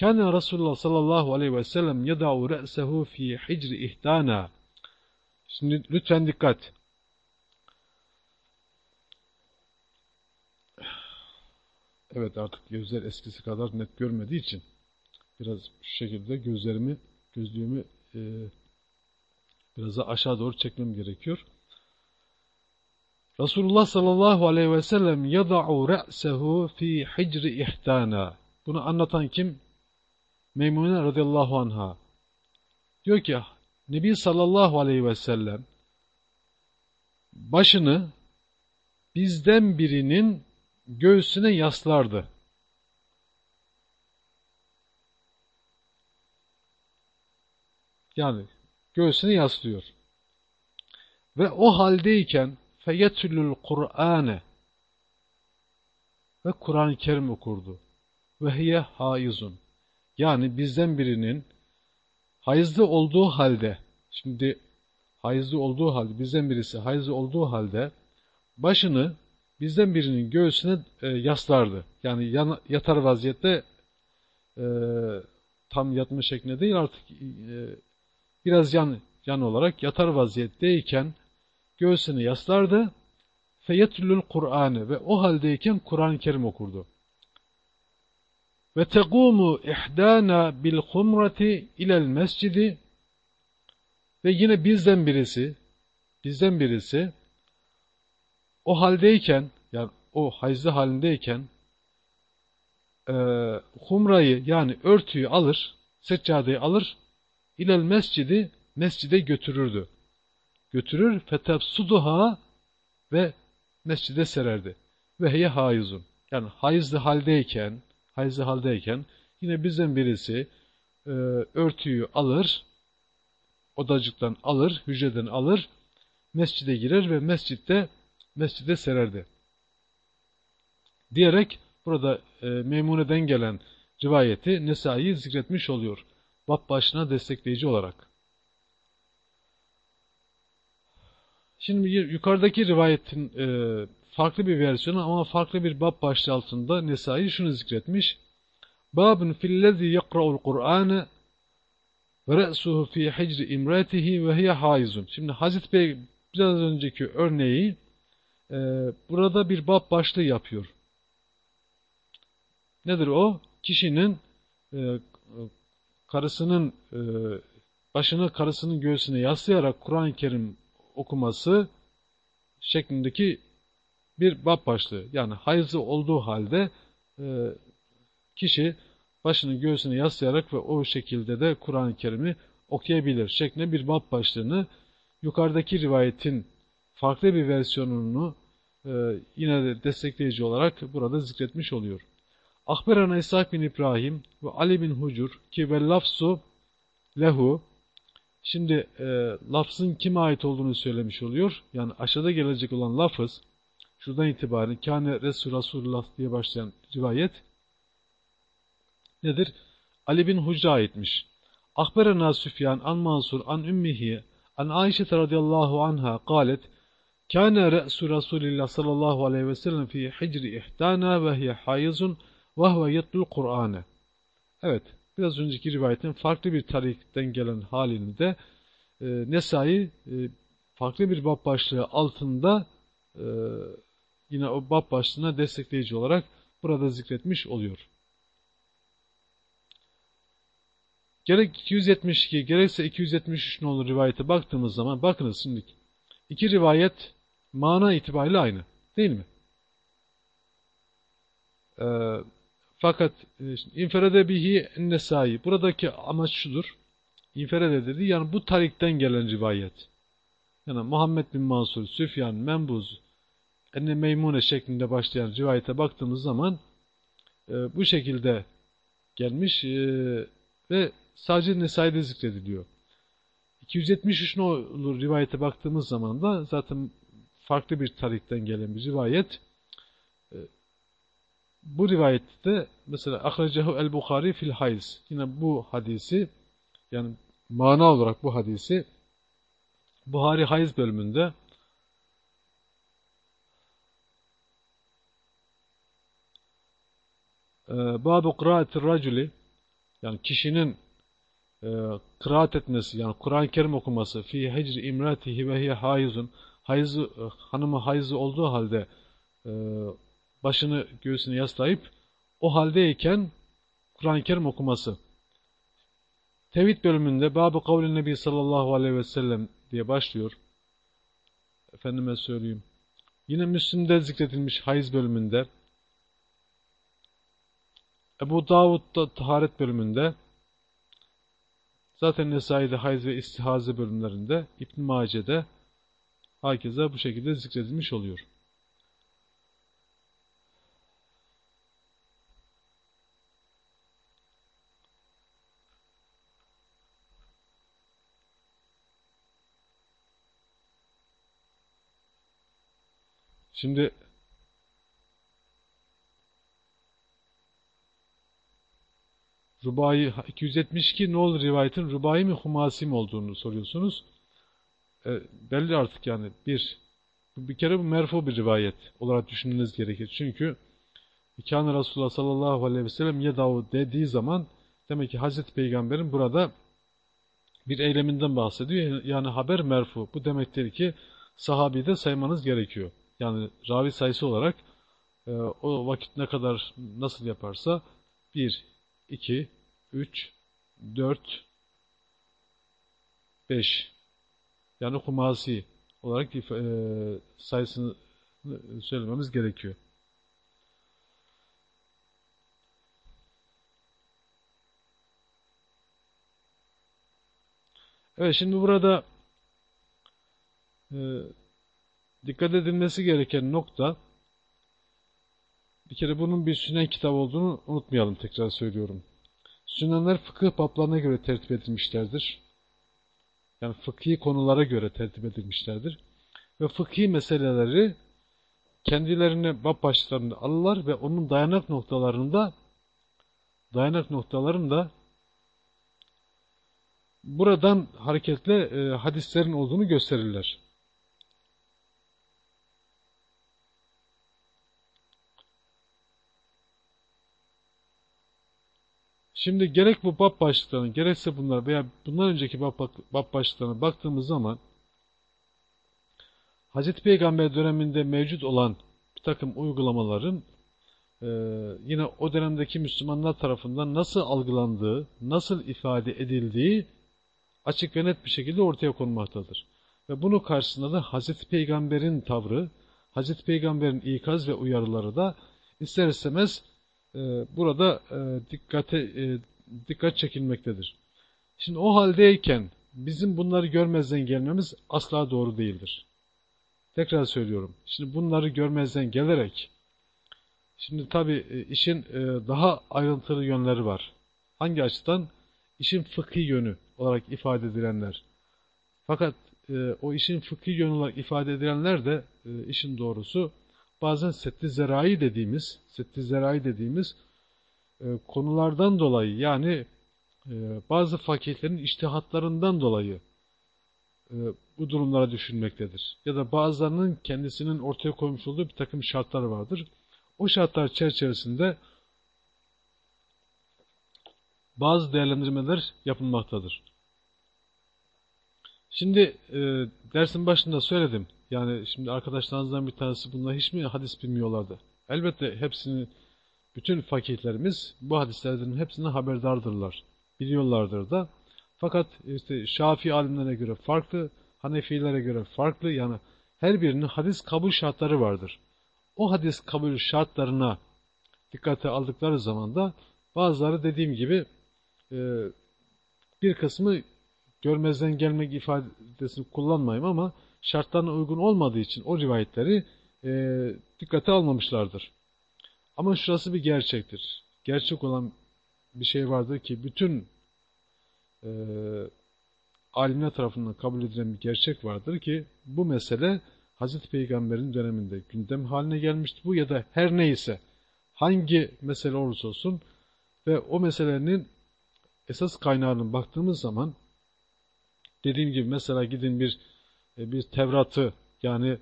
Kâne Resulullah sallallahu aleyhi ve sellem yeda'u re'sehu fi hicri ihdana. Şimdi lütfen dikkat. Evet artık gözler eskisi kadar net görmediği için biraz şu şekilde gözlerimi, gözlüğümü e, biraz da aşağı doğru çekmem gerekiyor. Resulullah sallallahu aleyhi ve sellem yada'u re'sehu fi hicri ihdana. Bunu anlatan kim? Meymune radıyallahu anha. Diyor ki Nebi sallallahu aleyhi ve sellem başını bizden birinin göğsüne yaslardı. Yani göğsüne yaslıyor. Ve o haldeyken feyetülül Kur'ane ve Kur'an-ı Kerim okurdu. Ve hiye haizun. Yani bizden birinin hayızlı olduğu halde, şimdi hayızlı olduğu halde, bizden birisi hayızlı olduğu halde başını bizden birinin göğsüne e, yaslardı. Yani yan, yatar vaziyette e, tam yatma şeklinde değil artık e, biraz yan, yan olarak yatar vaziyetteyken göğsünü yaslardı. Feyetlül Kur'an'ı ve o haldeyken Kur'an-ı Kerim okurdu. Ve tegumu ihdana bil humrati ilel mescidi ve yine bizden birisi bizden birisi o haldeyken yani o hayızlı halindeyken e, humrayı yani örtüyü alır, seccadeyi alır, ilel mescidi mescide götürürdü. Götürür fetefsuduha ve mescide sererdi. Ve heye hayızun. Yani hayızlı haldeyken hayızlı haldeyken yine bizden birisi e, örtüyü alır, odacıktan alır, hücreden alır, mescide girer ve mescitte mescide sererdi. Diyerek burada e, Meymune'den gelen rivayeti Nesai zikretmiş oluyor. Bab başına destekleyici olarak. Şimdi yukarıdaki rivayetin e, farklı bir versiyonu ama farklı bir bab başlığı altında Nesai şunu zikretmiş. Babun fillezi yakra'ul Kur'an'ı ve re'suhu fi hicri imratihi ve hiye haizun. Şimdi Hazreti Bey biraz önceki örneği e, burada bir bab başlığı yapıyor. Nedir o? Kişinin e, karısının e, başını karısının göğsüne yaslayarak Kur'an-ı Kerim okuması şeklindeki bir bab başlığı. Yani hayızlı olduğu halde e, kişi başını göğsüne yaslayarak ve o şekilde de Kur'an-ı Kerim'i okuyabilir şeklinde bir bab başlığını yukarıdaki rivayetin farklı bir versiyonunu e, yine de destekleyici olarak burada zikretmiş oluyor. Akberana İshak bin İbrahim ve Ali bin Hucur ki ve lafzu lehu şimdi e, lafzın kime ait olduğunu söylemiş oluyor. Yani aşağıda gelecek olan lafız şuradan itibaren kâne Resul Resulullah diye başlayan rivayet nedir? Ali bin Hucra aitmiş. Akberana Süfyan an Mansur an Ümmihi an Ayşe radıyallahu anha Kâne re'su Resulillah sallallahu aleyhi ve sellem fi hicri ihdana ve hiye hayızun ve huve yetlul Kur'an'e. Evet, biraz önceki rivayetin farklı bir tarihten gelen halini de e, Nesai e, farklı bir bab başlığı altında e, yine o bab başlığına destekleyici olarak burada zikretmiş oluyor. gerek 272 gerekse 273 nolu rivayete baktığımız zaman bakınız şimdi iki rivayet mana itibariyle aynı değil mi? Ee, fakat e, inferede bihi nesai buradaki amaç şudur. İnferede dedi yani bu tarikten gelen rivayet. Yani Muhammed bin Mansur, Süfyan, Membuz, Enne Meymune şeklinde başlayan rivayete baktığımız zaman e, bu şekilde gelmiş e, ve sadece Nesai'de zikrediliyor. 273 nolu rivayete baktığımız zaman da zaten farklı bir tarikten gelen bir rivayet. E, bu rivayette mesela Ahrecehu el-Bukhari fil hayz. Yine bu hadisi yani mana olarak bu hadisi Buhari hayız bölümünde Babu kıraatir raculi yani kişinin e, kıraat etmesi yani Kur'an-ı Kerim okuması fi hecri imratihi ve hiye hayızun hayızı, e, hanımı hayızı olduğu halde e, başını göğsüne yaslayıp o haldeyken Kur'an-ı Kerim okuması. Tevhid bölümünde Bab-ı Kavli Nebi sallallahu aleyhi ve sellem diye başlıyor. Efendime söyleyeyim. Yine Müslim'de zikredilmiş hayız bölümünde Ebu Davud'da taharet bölümünde zaten Nesai'de hayız ve istihaze bölümlerinde İbn Mace'de herkese bu şekilde zikredilmiş oluyor. Şimdi Rubai 272 ne olur rivayetin Rubai mi Humasi mi olduğunu soruyorsunuz. E, belli artık yani bir bir kere bu merfu bir rivayet olarak düşünmeniz gerekir. Çünkü Kâne Resulullah sallallahu aleyhi ve sellem yedavu dediği zaman demek ki Hazreti Peygamber'in burada bir eyleminden bahsediyor. Yani haber merfu. Bu demektir ki sahabi de saymanız gerekiyor. Yani ravi sayısı olarak e, o vakit ne kadar nasıl yaparsa 1, 2, 3, 4, 5 yani humasi olarak e, sayısını söylememiz gerekiyor. Evet şimdi burada e, dikkat edilmesi gereken nokta bir kere bunun bir sünen kitap olduğunu unutmayalım tekrar söylüyorum. Sünenler fıkıh bablarına göre tertip edilmişlerdir. Yani fıkhi konulara göre tertip edilmişlerdir. Ve fıkhi meseleleri kendilerine bab başlarında alırlar ve onun dayanak noktalarında dayanak noktalarında buradan hareketle e, hadislerin olduğunu gösterirler. Şimdi gerek bu bab başlıklarına gerekse bunlar veya bundan önceki bab, başlıklarına baktığımız zaman Hz. Peygamber döneminde mevcut olan bir takım uygulamaların e, yine o dönemdeki Müslümanlar tarafından nasıl algılandığı, nasıl ifade edildiği açık ve net bir şekilde ortaya konmaktadır. Ve bunun karşısında da Hz. Peygamber'in tavrı, Hz. Peygamber'in ikaz ve uyarıları da ister istemez e, burada e, dikkate e, dikkat çekilmektedir. Şimdi o haldeyken bizim bunları görmezden gelmemiz asla doğru değildir. Tekrar söylüyorum. Şimdi bunları görmezden gelerek şimdi tabi e, işin daha ayrıntılı yönleri var. Hangi açıdan? İşin fıkhi yönü olarak ifade edilenler. Fakat o işin fıkhi yönü olarak ifade edilenler de işin doğrusu bazen setti zerai dediğimiz, setti zerai dediğimiz konulardan dolayı yani bazı fakirlerin iştihatlarından dolayı e, bu durumlara düşünmektedir. Ya da bazılarının kendisinin ortaya koymuş olduğu bir takım şartlar vardır. O şartlar çerçevesinde bazı değerlendirmeler yapılmaktadır. Şimdi e, dersin başında söyledim. Yani şimdi arkadaşlarınızdan bir tanesi bunlar hiç mi hadis bilmiyorlardı? Elbette hepsini, bütün fakirlerimiz bu hadislerden hepsinden haberdardırlar. biliyorlardır da. Fakat işte Şafii alimlerine göre farklı, Hanefilere göre farklı yani her birinin hadis kabul şartları vardır. O hadis kabul şartlarına dikkate aldıkları zaman da bazıları dediğim gibi e, bir kısmı görmezden gelmek ifadesini kullanmayayım ama şartlarına uygun olmadığı için o rivayetleri e, dikkate almamışlardır. Ama şurası bir gerçektir. Gerçek olan bir şey vardır ki bütün e, alimler tarafından kabul edilen bir gerçek vardır ki bu mesele Hazreti Peygamber'in döneminde gündem haline gelmişti. Bu ya da her neyse hangi mesele olursa olsun ve o meselenin esas kaynağına baktığımız zaman dediğim gibi mesela gidin bir e, bir Tevrat'ı yani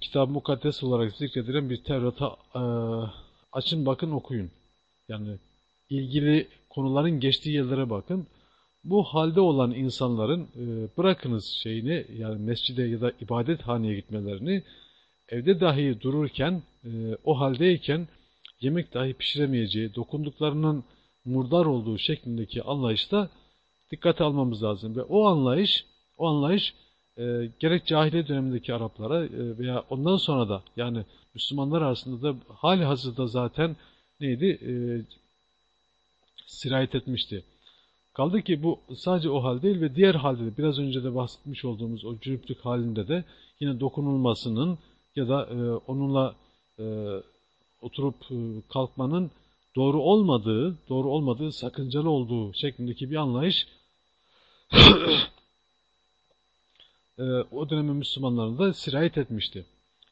kitab mukaddes olarak zikredilen bir Tevrat'a e, açın bakın okuyun. Yani ilgili konuların geçtiği yerlere bakın. Bu halde olan insanların e, bırakınız şeyini yani mescide ya da ibadet haneye gitmelerini evde dahi dururken e, o haldeyken yemek dahi pişiremeyeceği, dokunduklarının murdar olduğu şeklindeki anlayışta dikkate almamız lazım. Ve o anlayış, o anlayış e, gerek cahiliye dönemindeki Araplara e, veya ondan sonra da yani Müslümanlar arasında da hali hazırda zaten neydi? E, sirayet etmişti. Kaldı ki bu sadece o hal değil ve diğer halde de biraz önce de bahsetmiş olduğumuz o cürüplük halinde de yine dokunulmasının ya da e, onunla e, oturup e, kalkmanın doğru olmadığı, doğru olmadığı, sakıncalı olduğu şeklindeki bir anlayış e, o dönemin Müslümanlarında sirayet etmişti.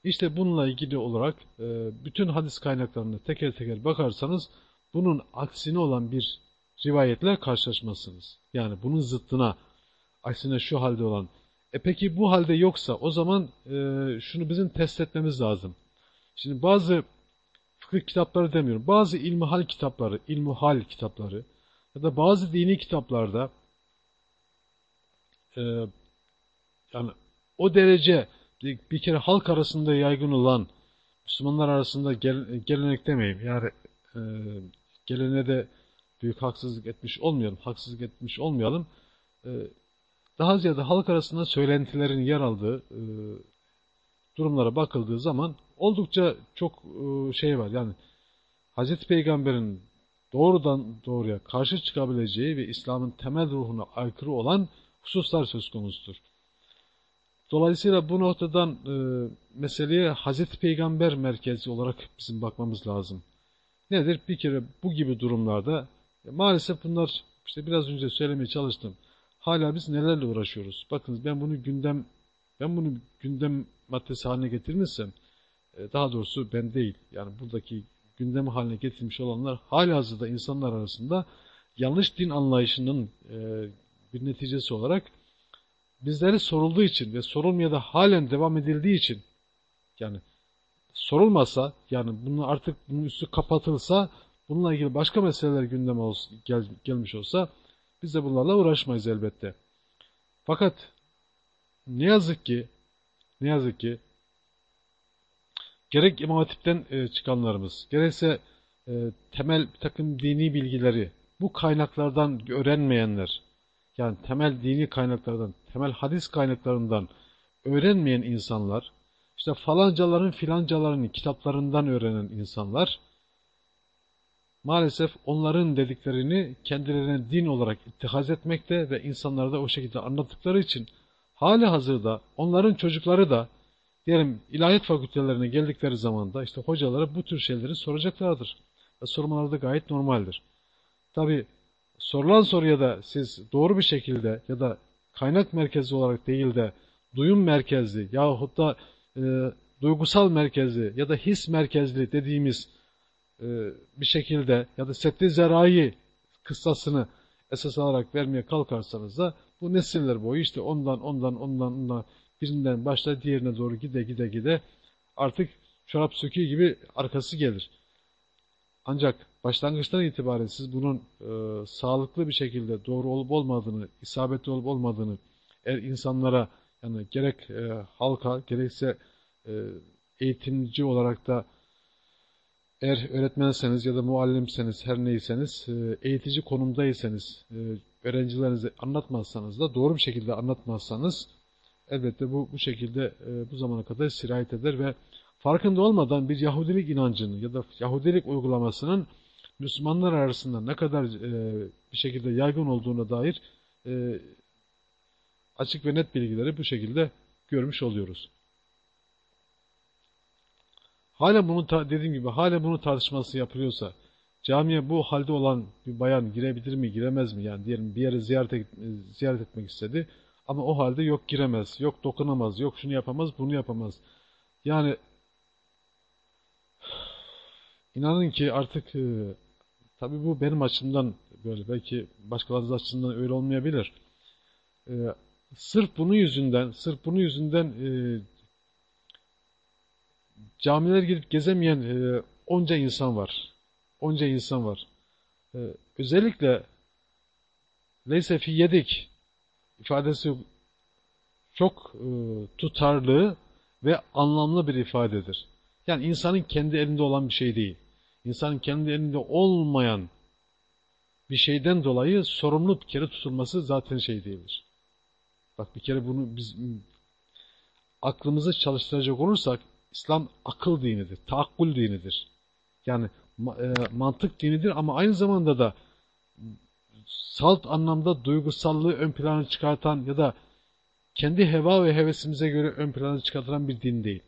İşte bununla ilgili olarak e, bütün hadis kaynaklarına teker teker bakarsanız bunun aksine olan bir rivayetle karşılaşmazsınız. Yani bunun zıttına, aksine şu halde olan. E peki bu halde yoksa o zaman e, şunu bizim test etmemiz lazım. Şimdi bazı fıkıh kitapları demiyorum. Bazı ilmihal kitapları, ilmuhal kitapları ya da bazı dini kitaplarda e, yani o derece bir kere halk arasında yaygın olan Müslümanlar arasında gel, gelenek demeyeyim. Yani e, gelene de büyük haksızlık etmiş olmayalım, haksızlık etmiş olmayalım. E, daha ziyade halk arasında söylentilerin yer aldığı e, durumlara bakıldığı zaman oldukça çok e, şey var. Yani Hazreti Peygamber'in doğrudan doğruya karşı çıkabileceği ve İslam'ın temel ruhuna aykırı olan hususlar söz konusudur. Dolayısıyla bu noktadan e, meseleye Hazreti Peygamber merkezi olarak bizim bakmamız lazım. Nedir? Bir kere bu gibi durumlarda e, maalesef bunlar işte biraz önce söylemeye çalıştım. Hala biz nelerle uğraşıyoruz? Bakın ben bunu gündem ben bunu gündem maddesi haline getirmişsem e, daha doğrusu ben değil. Yani buradaki gündem haline getirmiş olanlar hala hazırda insanlar arasında yanlış din anlayışının e, bir neticesi olarak bizlere sorulduğu için ve sorulmaya da halen devam edildiği için yani sorulmasa yani bunu artık bunun üstü kapatılsa bununla ilgili başka meseleler gündeme olsun, gel, gelmiş olsa biz de bunlarla uğraşmayız elbette. Fakat ne yazık ki ne yazık ki gerek İmam Hatip'ten e, çıkanlarımız gerekse e, temel bir takım dini bilgileri bu kaynaklardan öğrenmeyenler yani temel dini kaynaklardan, temel hadis kaynaklarından öğrenmeyen insanlar, işte falancaların filancaların kitaplarından öğrenen insanlar, maalesef onların dediklerini kendilerine din olarak ittihaz etmekte ve insanlara da o şekilde anlattıkları için hali hazırda onların çocukları da diyelim ilahiyat fakültelerine geldikleri zaman da işte hocalara bu tür şeyleri soracaklardır. Ve sormaları da gayet normaldir. Tabi sorulan soruya da siz doğru bir şekilde ya da kaynak merkezi olarak değil de duyum merkezli yahut da e, duygusal merkezli ya da his merkezli dediğimiz e, bir şekilde ya da setli zerai kıssasını esas alarak vermeye kalkarsanız da bu nesiller boyu işte ondan ondan ondan ondan birinden başla diğerine doğru gide gide gide artık çorap söküğü gibi arkası gelir. Ancak başlangıçtan itibaren siz bunun e, sağlıklı bir şekilde doğru olup olmadığını, isabetli olup olmadığını eğer insanlara yani gerek e, halka gerekse e, eğitimci olarak da eğer öğretmenseniz ya da muallimseniz, her neyseniz, e, eğitici konumdaysanız, e, öğrencilerinize anlatmazsanız da doğru bir şekilde anlatmazsanız elbette bu bu şekilde e, bu zamana kadar sirayet eder ve farkında olmadan bir Yahudilik inancını ya da Yahudilik uygulamasının Müslümanlar arasında ne kadar bir şekilde yaygın olduğuna dair açık ve net bilgileri bu şekilde görmüş oluyoruz. Hala bunu dediğim gibi hala bunu tartışması yapılıyorsa camiye bu halde olan bir bayan girebilir mi giremez mi yani diyelim bir yere ziyaret, et, ziyaret etmek istedi ama o halde yok giremez yok dokunamaz yok şunu yapamaz bunu yapamaz yani inanın ki artık e, tabi bu benim açımdan böyle belki başkalarınız açısından öyle olmayabilir e, sırf bunun yüzünden sırf bunun yüzünden e, camiler gidip gezemeyen onca insan var. Onca insan var. Özellikle leyse fi yedik ifadesi çok tutarlı ve anlamlı bir ifadedir. Yani insanın kendi elinde olan bir şey değil. İnsanın kendi elinde olmayan bir şeyden dolayı sorumlu bir kere tutulması zaten şey değildir. Bak bir kere bunu biz aklımızı çalıştıracak olursak İslam akıl dinidir, taakkul dinidir. Yani e, mantık dinidir ama aynı zamanda da salt anlamda duygusallığı ön plana çıkartan ya da kendi heva ve hevesimize göre ön plana çıkartılan bir din değil.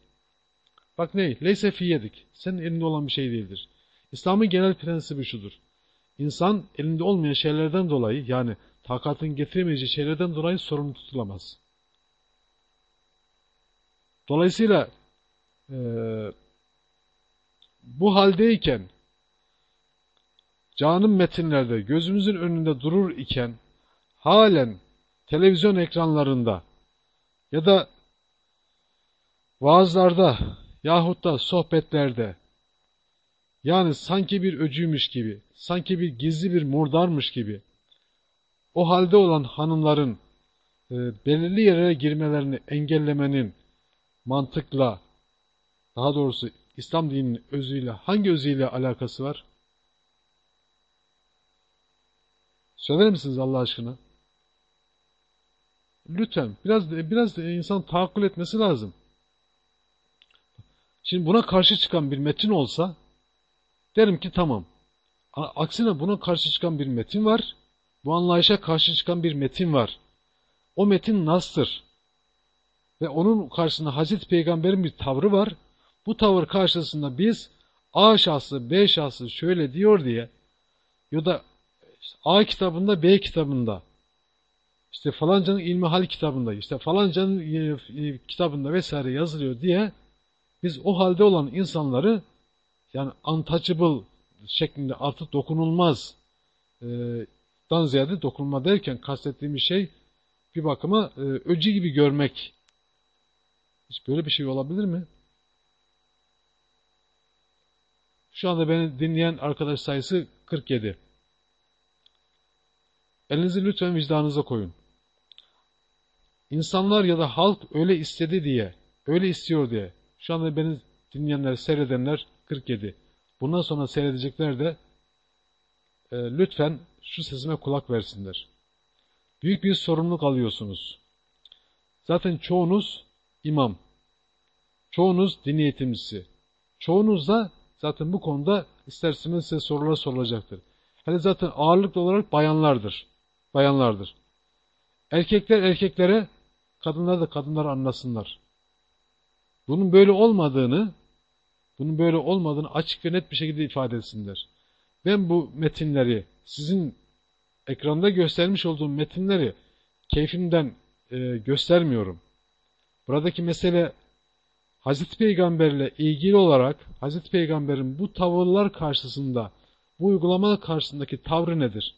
Bak ne? Leyse fiyedik. Senin elinde olan bir şey değildir. İslam'ın genel prensibi şudur. İnsan elinde olmayan şeylerden dolayı yani takatın getiremeyeceği şeylerden dolayı sorumlu tutulamaz. Dolayısıyla e, bu haldeyken canım metinlerde gözümüzün önünde durur iken halen televizyon ekranlarında ya da vaazlarda yahut da sohbetlerde yani sanki bir öcüymüş gibi, sanki bir gizli bir murdarmış gibi o halde olan hanımların e, belirli yerlere girmelerini engellemenin mantıkla daha doğrusu İslam dininin özüyle, hangi özüyle alakası var? Söyler misiniz Allah aşkına? Lütfen biraz biraz insan tahakkül etmesi lazım. Şimdi buna karşı çıkan bir metin olsa derim ki tamam. Aksine buna karşı çıkan bir metin var. Bu anlayışa karşı çıkan bir metin var. O metin Nas'tır. Ve onun karşısında Hazreti Peygamber'in bir tavrı var. Bu tavır karşısında biz A şahsı B şahsı şöyle diyor diye ya da A kitabında B kitabında işte falancanın ilmi hal kitabında işte falancanın e, e, kitabında vesaire yazılıyor diye biz o halde olan insanları yani untouchable şeklinde artık dokunulmaz e, dan ziyade dokunma derken kastettiğimiz şey bir bakıma e, öcü gibi görmek. Hiç böyle bir şey olabilir mi? Şu anda beni dinleyen arkadaş sayısı 47. Elinizi lütfen vicdanınıza koyun. İnsanlar ya da halk öyle istedi diye, öyle istiyor diye. Şu anda beni dinleyenler, seyredenler 47. Bundan sonra seyredecekler de e, lütfen şu sesime kulak versinler. Büyük bir sorumluluk alıyorsunuz. Zaten çoğunuz imam. Çoğunuz din eğitimcisi. Çoğunuz da Zaten bu konuda isterseniz size sorular sorulacaktır. Hele zaten ağırlıklı olarak bayanlardır. Bayanlardır. Erkekler erkeklere, kadınlar da kadınlara anlasınlar. Bunun böyle olmadığını, bunun böyle olmadığını açık ve net bir şekilde ifade etsinler. Ben bu metinleri, sizin ekranda göstermiş olduğum metinleri keyfimden e, göstermiyorum. Buradaki mesele Hazreti Peygamberle ilgili olarak Hazreti Peygamber'in bu tavırlar karşısında, bu uygulamalar karşısındaki tavrı nedir?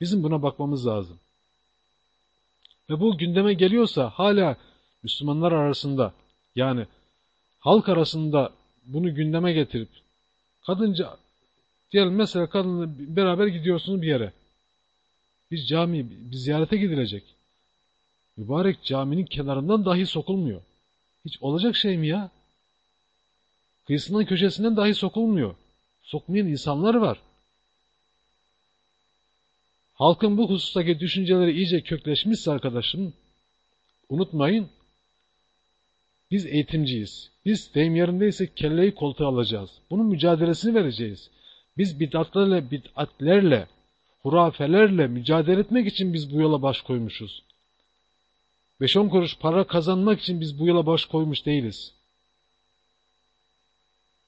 Bizim buna bakmamız lazım. Ve bu gündeme geliyorsa hala Müslümanlar arasında yani halk arasında bunu gündeme getirip kadınca diyelim mesela kadınla beraber gidiyorsunuz bir yere. Bir cami, bir ziyarete gidilecek. Mübarek caminin kenarından dahi sokulmuyor. Hiç olacak şey mi ya? Kıyısından köşesinden dahi sokulmuyor. sokmayan insanlar var. Halkın bu husustaki düşünceleri iyice kökleşmişse arkadaşım, unutmayın, biz eğitimciyiz. Biz deyim yerindeyse kelleyi koltuğa alacağız. Bunun mücadelesini vereceğiz. Biz bid'atlerle, bid'atlerle, hurafelerle mücadele etmek için biz bu yola baş koymuşuz. 5-10 kuruş para kazanmak için biz bu yola baş koymuş değiliz.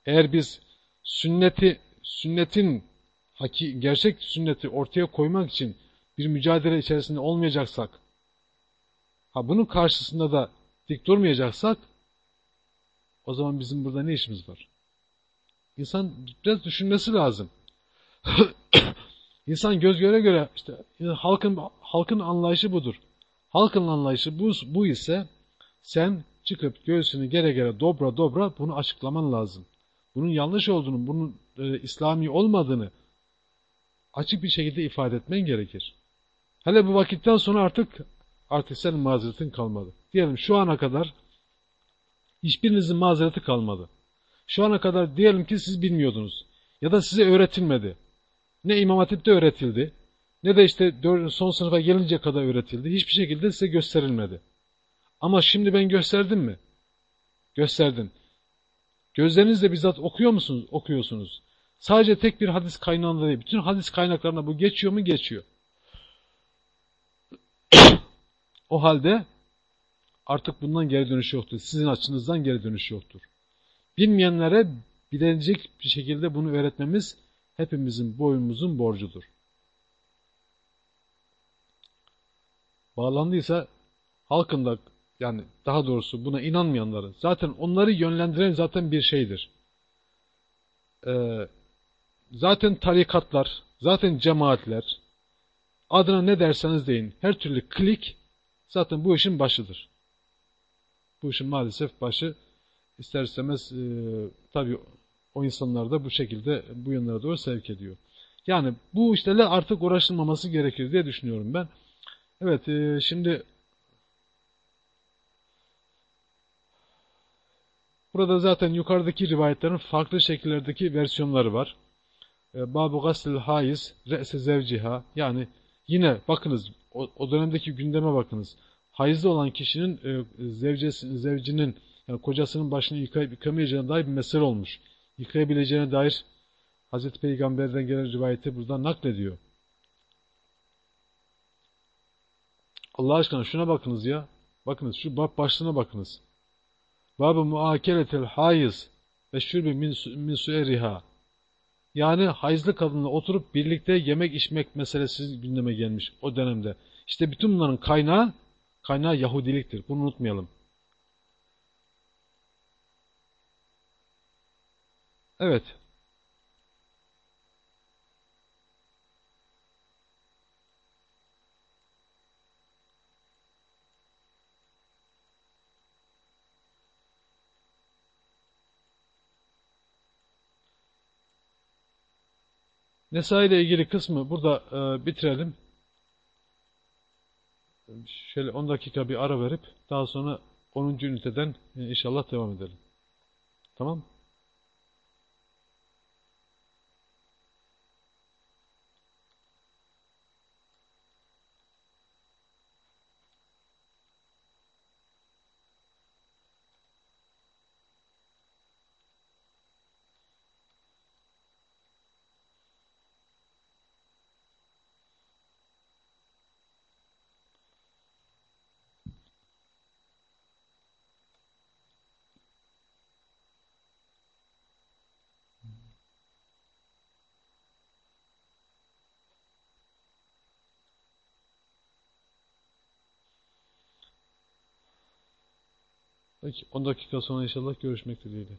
Eğer biz sünneti, sünnetin haki, gerçek sünneti ortaya koymak için bir mücadele içerisinde olmayacaksak, ha bunun karşısında da dik durmayacaksak, o zaman bizim burada ne işimiz var? İnsan biraz düşünmesi lazım. İnsan göz göre göre işte halkın halkın anlayışı budur. Halkın anlayışı bu, bu ise sen çıkıp göğsünü gere gere dobra dobra bunu açıklaman lazım. Bunun yanlış olduğunu, bunun e, İslami olmadığını açık bir şekilde ifade etmen gerekir. Hele bu vakitten sonra artık artık senin mazeretin kalmadı. Diyelim şu ana kadar hiçbirinizin mazereti kalmadı. Şu ana kadar diyelim ki siz bilmiyordunuz. Ya da size öğretilmedi. Ne İmam Hatip'te öğretildi, ne de işte son sınıfa gelince kadar öğretildi. Hiçbir şekilde size gösterilmedi. Ama şimdi ben gösterdim mi? Gösterdim. Gözlerinizle bizzat okuyor musunuz? Okuyorsunuz. Sadece tek bir hadis kaynağında değil. Bütün hadis kaynaklarında bu geçiyor mu? Geçiyor. o halde artık bundan geri dönüş yoktur. Sizin açınızdan geri dönüş yoktur. Bilmeyenlere bilecek bir şekilde bunu öğretmemiz hepimizin boyumuzun borcudur. Bağlandıysa halkın da yani daha doğrusu buna inanmayanları zaten onları yönlendiren zaten bir şeydir. Ee, zaten tarikatlar, zaten cemaatler, adına ne derseniz deyin, her türlü klik zaten bu işin başıdır. Bu işin maalesef başı ister istemez e, tabii o insanlar da bu şekilde bu yönlere doğru sevk ediyor. Yani bu işlerle artık uğraşılmaması gerekir diye düşünüyorum ben. Evet e, şimdi burada zaten yukarıdaki rivayetlerin farklı şekillerdeki versiyonları var. E, Babu gasil haiz re'se zevciha yani yine bakınız o, o dönemdeki gündeme bakınız. Hayızlı olan kişinin e, zevcesi, zevcinin yani kocasının başını yıkayıp yıkamayacağına dair bir mesele olmuş. Yıkayabileceğine dair Hazreti Peygamber'den gelen rivayeti buradan naklediyor. Allah aşkına şuna bakınız ya. Bakınız şu bab başlığına bakınız. Bab-ı muakeletel haiz ve şürbi min, min sueriha. Yani hayızlı kadınla oturup birlikte yemek içmek meselesi gündeme gelmiş o dönemde. İşte bütün bunların kaynağı, kaynağı Yahudiliktir. Bunu unutmayalım. Evet. Nesai ile ilgili kısmı burada e, bitirelim. Şöyle 10 dakika bir ara verip daha sonra 10. üniteden e, inşallah devam edelim. Tamam Peki 10 dakika sonra inşallah görüşmek dileğiyle.